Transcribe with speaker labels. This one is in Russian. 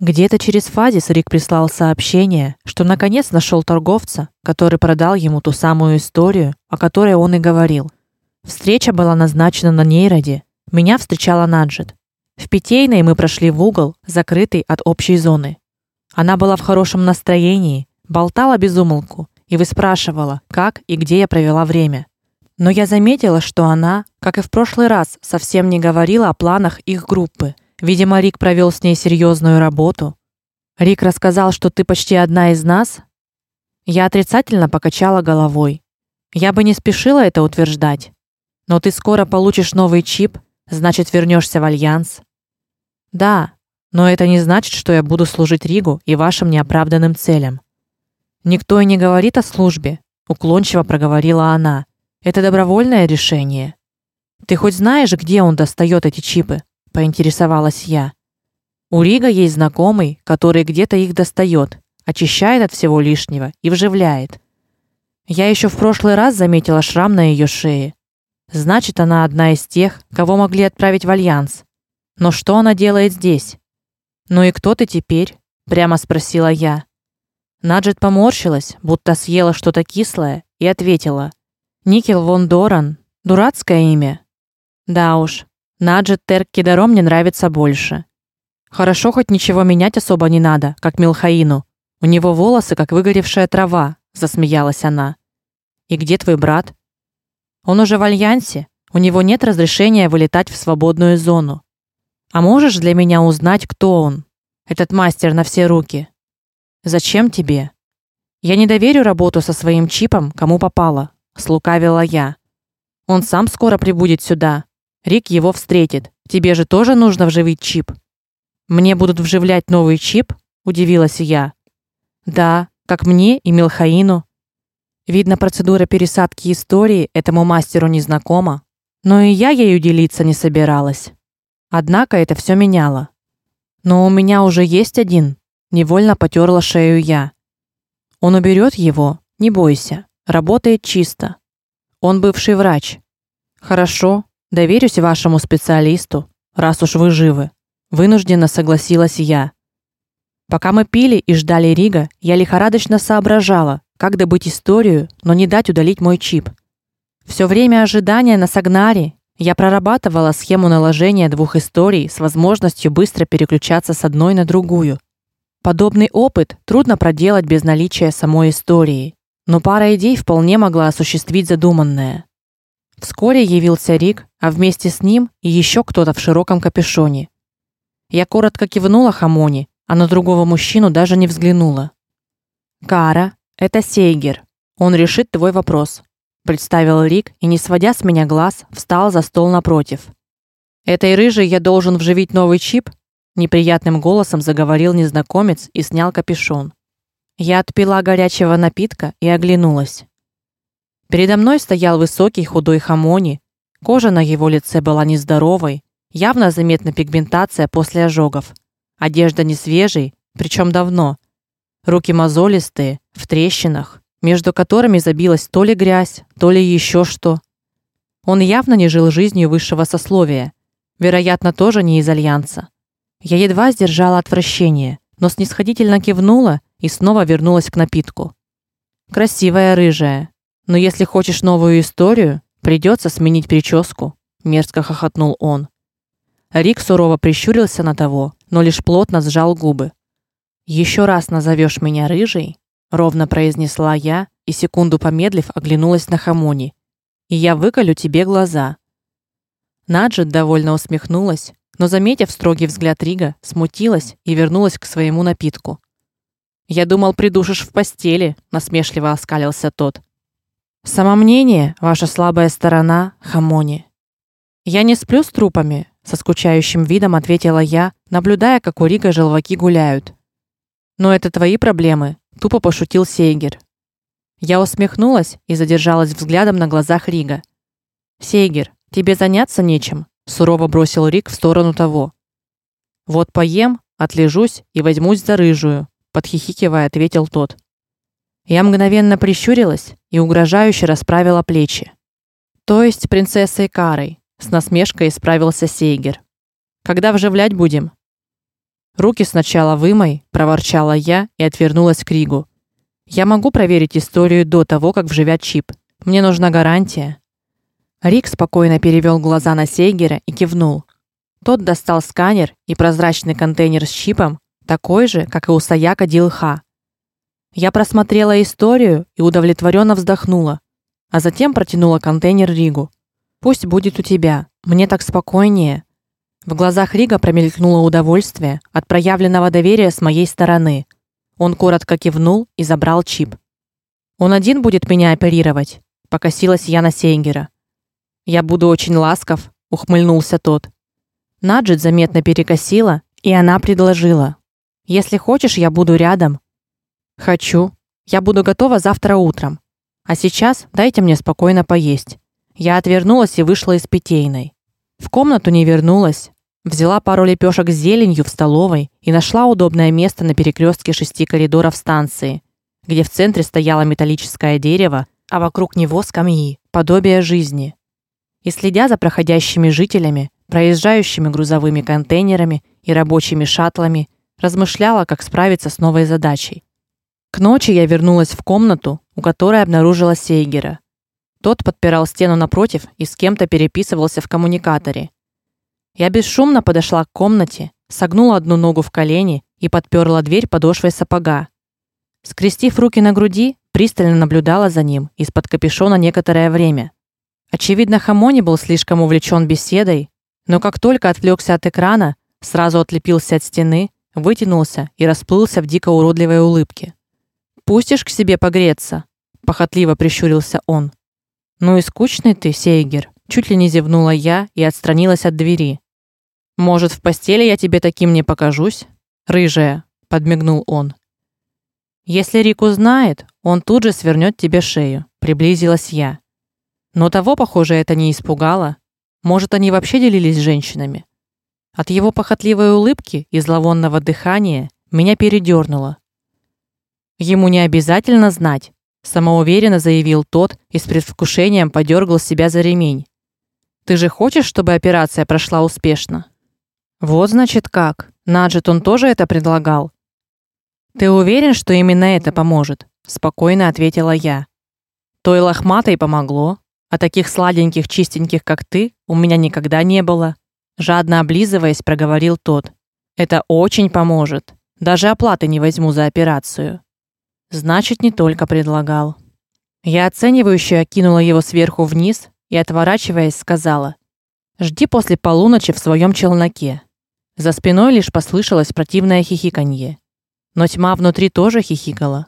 Speaker 1: Где-то через Фазис Рик прислал сообщение, что наконец нашел торговца, который продал ему ту самую историю, о которой он и говорил. Встреча была назначена на Нейроде. Меня встречала Наджет. В питейной мы прошли в угол, закрытый от общей зоны. Она была в хорошем настроении, болтала без умолку и выспрашивала, как и где я провела время. Но я заметила, что она, как и в прошлый раз, совсем не говорила о планах их группы. Видимо, Рик провел с ней серьезную работу. Рик рассказал, что ты почти одна из нас. Я отрицательно покачала головой. Я бы не спешила это утверждать. Но ты скоро получишь новый чип, значит, вернешься в альянс. Да, но это не значит, что я буду служить Ригу и вашим неоправданным целям. Никто и не говорит о службе, уклончиво проговорила она. Это добровольное решение. Ты хоть знаешь, где он достает эти чипы? Поинтересовалась я. У Рига есть знакомый, который где-то их достает, очищает от всего лишнего и вживляет. Я еще в прошлый раз заметила шрам на ее шее. Значит, она одна из тех, кого могли отправить в альянс. Но что она делает здесь? Ну и кто ты теперь? прямо спросила я. Наджет поморщилась, будто съела что-то кислое, и ответила: Никел Вон Доран. Дурацкое имя. Да уж. Наджет Теркидаро мне нравится больше. Хорошо хоть ничего менять особо не надо, как Милхаину. У него волосы как выгоревшая трава, засмеялась она. И где твой брат? Он уже в альянсе. У него нет разрешения вылетать в свободную зону. А можешь для меня узнать, кто он? Этот мастер на все руки. Зачем тебе? Я не доверю работу со своим чипом, кому попало, слукавила я. Он сам скоро прибудет сюда. Рик его встретит. Тебе же тоже нужно вживить чип. Мне будут вживлять новый чип? удивилась я. Да, как мне и Милхаину. Видно, процедура пересадки истории этому мастеру не знакома, но и я ею делиться не собиралась. Однако это все меняло. Но у меня уже есть один, невольно потёрла шею я. Он уберет его, не бойся. Работает чисто. Он бывший врач. Хорошо, доверюсь вашему специалисту, раз уж вы живы. Вынужденно согласилась я. Пока мы пили и ждали Рига, я лихорадочно соображала, как добыть историю, но не дать удалить мой чип. Всё время ожидания на Сагнаре я прорабатывала схему наложения двух историй с возможностью быстро переключаться с одной на другую. Подобный опыт трудно проделать без наличия самой истории, но пара идей вполне могла осуществить задуманное. Вскоре явился Рик, а вместе с ним и ещё кто-то в широком капюшоне. Я коротко кивнула Хамони, а на другого мужчину даже не взглянула. Кара, это Сейгер. Он решит твой вопрос, представил Рик и не сводя с меня глаз, встал за стол напротив. Этой рыжей я должен вживить новый чип, неприятным голосом заговорил незнакомец и снял капюшон. Я отпила горячего напитка и оглянулась. Передо мной стоял высокий худой Хамони. Кожа на его лице была нездоровой, явно заметна пигментация после ожогов. Одежда не свежей, причем давно. Руки мозолистые, в трещинах, между которыми забилась то ли грязь, то ли еще что. Он явно не жил жизнью высшего сословия, вероятно, тоже не из альянса. Я едва сдержала отвращение, но снисходительно кивнула и снова вернулась к напитку. Красивая рыжая. Но если хочешь новую историю, придется сменить прическу, мерзко хохотнул он. Рик сурово прищурился на того, но лишь плотно сжал губы. Еще раз назовешь меня рыжей, ровно произнесла я и секунду помедлив оглянулась на Хамони. И я выколю тебе глаза. Наджет довольно усмехнулась, но заметив строгий взгляд Рига, смутилась и вернулась к своему напитку. Я думал, придушишь в постели, насмешливо оскалился тот. Самомнение ваша слабая сторона, Хамони. Я не сплю с трупами, со скучающим видом ответила я, наблюдая, как у Рига желваки гуляют. Но это твои проблемы, тупо пошутил Сейгер. Я усмехнулась и задержалась взглядом на глазах Рига. Сейгер, тебе заняться нечем, сурово бросил Рик в сторону того. Вот поем, отлежусь и возьмусь за рыжую, подхихикивая, ответил тот. Я мгновенно прищурилась и угрожающе расправила плечи. То есть принцессой Карой, с насмешкой исправился Сейгер. Когда вживлять будем? Руки сначала вымой, проворчала я и отвернулась к Ригу. Я могу проверить историю до того, как вживят чип. Мне нужна гарантия. Рик спокойно перевел глаза на Сейгера и кивнул. Тот достал сканер и прозрачный контейнер с чипом, такой же, как и у Саяка Дилха. Я просмотрела историю и удовлетворенно вздохнула, а затем протянула контейнер Ригу. Пусть будет у тебя. Мне так спокойнее. В глазах Рига промелькнуло удовольствие от проявленного доверия с моей стороны. Он коротко кивнул и забрал чип. Он один будет меня оперировать, покосилась я на Сейнгера. Я буду очень ласков, ухмыльнулся тот. Наджит заметно перекосила, и она предложила: "Если хочешь, я буду рядом". "Хочу. Я буду готова завтра утром. А сейчас дайте мне спокойно поесть". Я отвернулась и вышла из питейной. В комнату не вернулась, Взяла пару лепешек с зеленью в столовой и нашла удобное место на перекрестке шести коридоров станции, где в центре стояло металлическое дерево, а вокруг него скамьи, подобие жизни. И следя за проходящими жителями, проезжающими грузовыми контейнерами и рабочими шаттлами, размышляла, как справиться с новой задачей. К ночи я вернулась в комнату, у которой обнаружила Сейгера. Тот подпирал стену напротив и с кем-то переписывался в коммуникаторе. Я бесшумно подошла к комнате, согнула одну ногу в колени и подперла дверь подошвой сапога. Скрестив руки на груди, пристально наблюдала за ним из-под капюшона некоторое время. Очевидно, Хамони был слишком увлечен беседой, но как только отвлекся от экрана, сразу отлепился от стены, вытянулся и расплылся в дико уродливой улыбке. "Пустишь к себе погреться?" похотливо прищурился он. "Ну и скучный ты, Сейгер", чуть ли не зевнула я и отстранилась от двери. Может, в постели я тебе таким не покажусь, рыжая, подмигнул он. Если Рик узнает, он тут же свернет тебе шею, приблизилась я. Но того, похоже, это не испугало. Может, они вообще делились женщинами. От его похотливой улыбки и зловонного дыхания меня передернуло. Ему не обязательно знать, самоуверенно заявил тот и с предвкушением подергал себя за ремень. Ты же хочешь, чтобы операция прошла успешно? Вот значит как. Наджет он тоже это предлагал. Ты уверен, что именно это поможет? спокойно ответила я. Той лохматой помогло, а таких сладеньких, чистеньких, как ты, у меня никогда не было, жадно облизываясь, проговорил тот. Это очень поможет. Даже оплаты не возьму за операцию. Значит, не только предлагал. Я оценивающе окинула его сверху вниз и отворачиваясь, сказала: "Жди после полуночи в своем челноке. За спиной лишь послышалось противное хихиканье. Но тьма внутри тоже хихикала.